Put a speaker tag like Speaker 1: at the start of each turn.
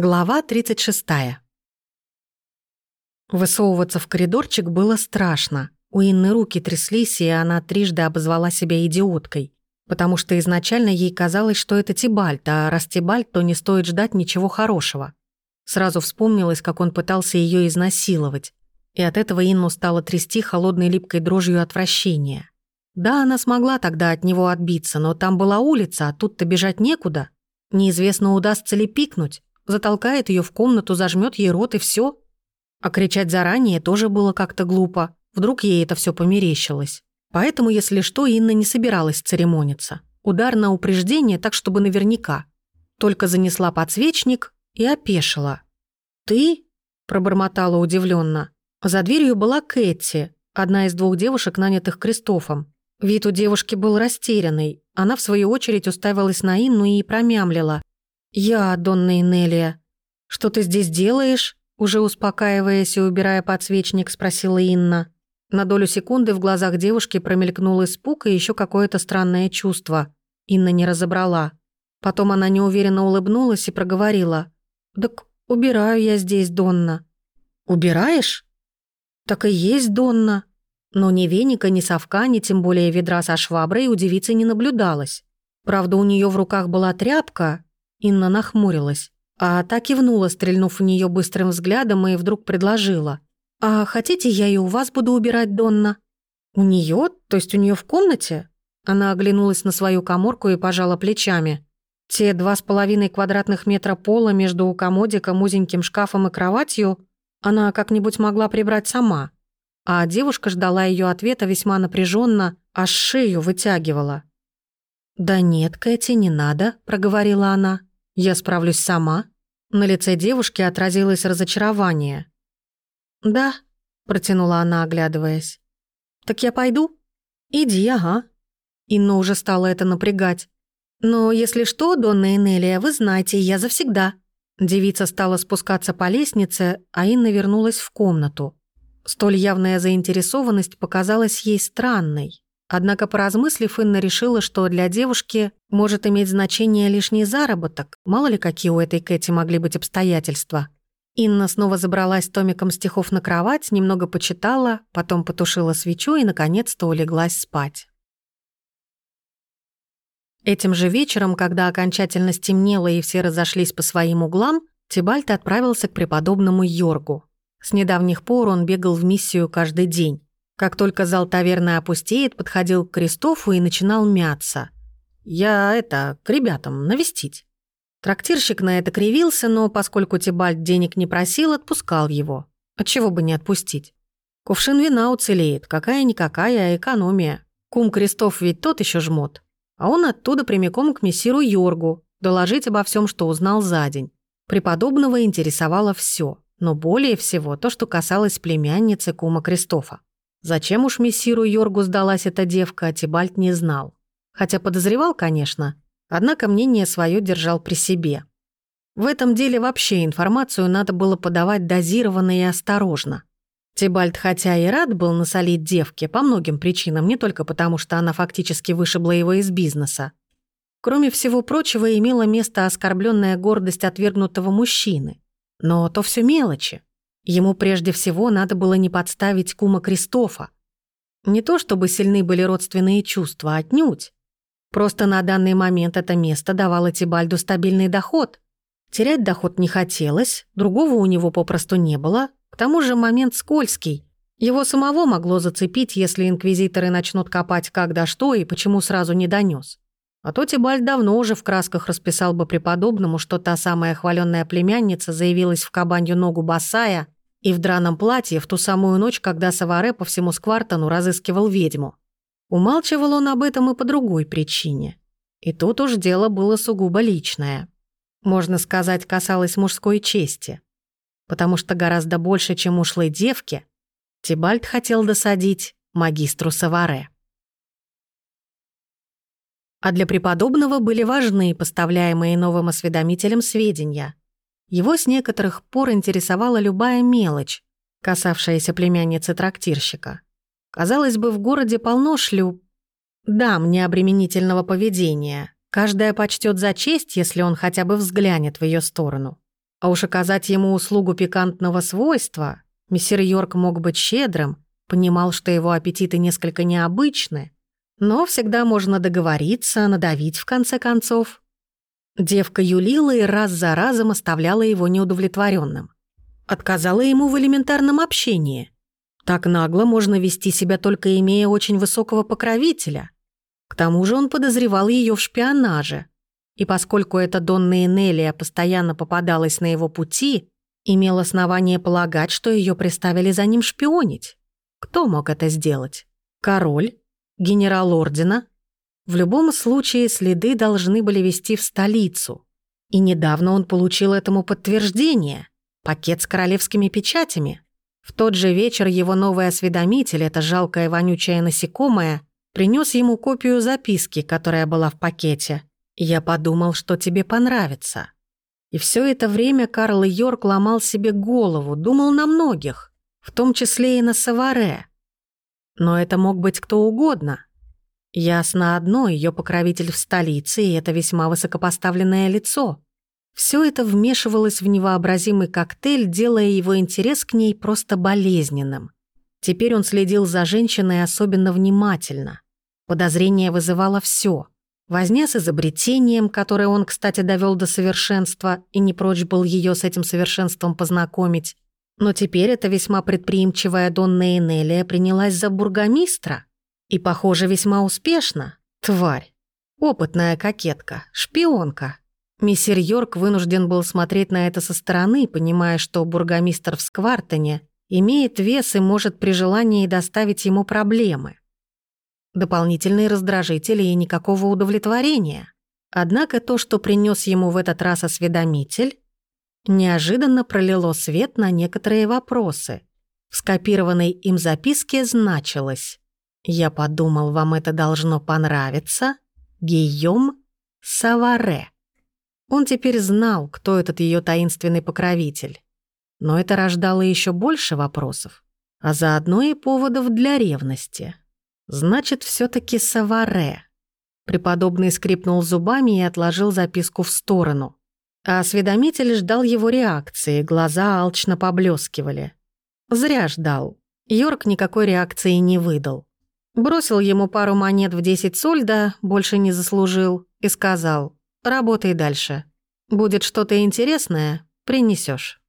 Speaker 1: Глава 36. Высовываться в коридорчик было страшно. У Инны руки тряслись, и она трижды обозвала себя идиоткой, потому что изначально ей казалось, что это Тибальт, а раз Тибальт, то не стоит ждать ничего хорошего. Сразу вспомнилось, как он пытался ее изнасиловать, и от этого Инну стало трясти холодной липкой дрожью отвращения. Да, она смогла тогда от него отбиться, но там была улица, а тут-то бежать некуда. Неизвестно, удастся ли пикнуть затолкает ее в комнату, зажмет ей рот и все. А кричать заранее тоже было как-то глупо. Вдруг ей это все померещилось. Поэтому, если что, Инна не собиралась церемониться. Удар на упреждение, так чтобы наверняка. Только занесла подсвечник и опешила. «Ты?» – пробормотала удивленно. За дверью была Кэти, одна из двух девушек, нанятых Кристофом. Вид у девушки был растерянный. Она, в свою очередь, уставилась на Инну и промямлила. «Я, Донна Инелия. Что ты здесь делаешь?» Уже успокаиваясь и убирая подсвечник, спросила Инна. На долю секунды в глазах девушки промелькнул испуг и еще какое-то странное чувство. Инна не разобрала. Потом она неуверенно улыбнулась и проговорила. «Так убираю я здесь, Донна». «Убираешь?» «Так и есть, Донна». Но ни веника, ни совка, ни тем более ведра со шваброй у девицы не наблюдалось. Правда, у нее в руках была тряпка, Инна нахмурилась, а та кивнула, стрельнув в нее быстрым взглядом и вдруг предложила. «А хотите, я и у вас буду убирать, Донна?» «У нее? То есть у нее в комнате?» Она оглянулась на свою коморку и пожала плечами. Те два с половиной квадратных метра пола между комодиком, узеньким шкафом и кроватью она как-нибудь могла прибрать сама. А девушка ждала ее ответа весьма напряженно, аж шею вытягивала. «Да нет, Кэти, не надо», — проговорила она. Я справлюсь сама». На лице девушки отразилось разочарование. «Да», — протянула она, оглядываясь. «Так я пойду?» «Иди, ага». Инна уже стала это напрягать. «Но если что, Донна Энелия, вы знаете, я завсегда». Девица стала спускаться по лестнице, а Инна вернулась в комнату. Столь явная заинтересованность показалась ей странной. Однако, поразмыслив, Инна решила, что для девушки может иметь значение лишний заработок. Мало ли, какие у этой Кэти могли быть обстоятельства. Инна снова забралась томиком стихов на кровать, немного почитала, потом потушила свечу и, наконец-то, улеглась спать. Этим же вечером, когда окончательно стемнело и все разошлись по своим углам, Тибальт отправился к преподобному Йоргу. С недавних пор он бегал в миссию каждый день. Как только зал таверны опустеет, подходил к Кристофу и начинал мяться. «Я это, к ребятам, навестить». Трактирщик на это кривился, но поскольку Тибальт денег не просил, отпускал его. Отчего бы не отпустить? Кувшин вина уцелеет, какая-никакая экономия. Кум Крестов ведь тот еще жмот. А он оттуда прямиком к мессиру Йоргу, доложить обо всем, что узнал за день. Преподобного интересовало все, но более всего то, что касалось племянницы кума Кристофа. Зачем уж мессиру Йоргу сдалась эта девка, Тибальт не знал. Хотя подозревал, конечно, однако мнение свое держал при себе. В этом деле вообще информацию надо было подавать дозированно и осторожно. Тибальт хотя и рад был насолить девке по многим причинам, не только потому, что она фактически вышибла его из бизнеса. Кроме всего прочего, имела место оскорбленная гордость отвергнутого мужчины. Но то все мелочи. Ему прежде всего надо было не подставить кума Кристофа. Не то чтобы сильны были родственные чувства, отнюдь. Просто на данный момент это место давало Тибальду стабильный доход. Терять доход не хотелось, другого у него попросту не было. К тому же момент скользкий. Его самого могло зацепить, если инквизиторы начнут копать когда что и почему сразу не донес. А то Тибальд давно уже в красках расписал бы преподобному, что та самая хваленная племянница заявилась в кабанью ногу босая и в драном платье в ту самую ночь, когда Саваре по всему Сквартону разыскивал ведьму. Умалчивал он об этом и по другой причине. И тут уж дело было сугубо личное. Можно сказать, касалось мужской чести. Потому что гораздо больше, чем ушлой девке, Тибальд хотел досадить магистру Саваре. А для преподобного были важны поставляемые новым осведомителем сведения. Его с некоторых пор интересовала любая мелочь, касавшаяся племянницы трактирщика. Казалось бы, в городе полно шлюп. Дам необременительного поведения. Каждая почтет за честь, если он хотя бы взглянет в ее сторону. А уж оказать ему услугу пикантного свойства, мессир Йорк мог быть щедрым, понимал, что его аппетиты несколько необычны, но всегда можно договориться, надавить в конце концов. Девка юлила и раз за разом оставляла его неудовлетворенным. Отказала ему в элементарном общении. Так нагло можно вести себя, только имея очень высокого покровителя. К тому же он подозревал ее в шпионаже. И поскольку эта Донна Энелия постоянно попадалась на его пути, имел основание полагать, что ее приставили за ним шпионить. Кто мог это сделать? Король? Генерал Ордена? В любом случае следы должны были вести в столицу. И недавно он получил этому подтверждение. Пакет с королевскими печатями. В тот же вечер его новый осведомитель, это жалкое вонючее насекомое, принес ему копию записки, которая была в пакете. «Я подумал, что тебе понравится». И все это время Карл Йорк ломал себе голову, думал на многих, в том числе и на Саваре. Но это мог быть кто угодно, Ясно одно, ее покровитель в столице, и это весьма высокопоставленное лицо. Все это вмешивалось в невообразимый коктейль, делая его интерес к ней просто болезненным. Теперь он следил за женщиной особенно внимательно. Подозрение вызывало все. Возня с изобретением, которое он, кстати, довел до совершенства и не прочь был ее с этим совершенством познакомить. Но теперь эта весьма предприимчивая Донна Энелия принялась за бургомистра. И, похоже, весьма успешно. Тварь. Опытная кокетка, шпионка. Мессир Йорк вынужден был смотреть на это со стороны, понимая, что бургомистр в Сквартоне имеет вес и может при желании доставить ему проблемы. Дополнительные раздражители и никакого удовлетворения. Однако то, что принес ему в этот раз осведомитель, неожиданно пролило свет на некоторые вопросы. В скопированной им записке значилось я подумал, вам это должно понравиться. Гийом Саваре. Он теперь знал, кто этот ее таинственный покровитель. Но это рождало еще больше вопросов, а заодно и поводов для ревности. Значит, все таки Саваре. Преподобный скрипнул зубами и отложил записку в сторону. А осведомитель ждал его реакции, глаза алчно поблескивали. Зря ждал. Йорк никакой реакции не выдал. Бросил ему пару монет в 10 сольда, больше не заслужил, и сказал «Работай дальше. Будет что-то интересное, принесешь.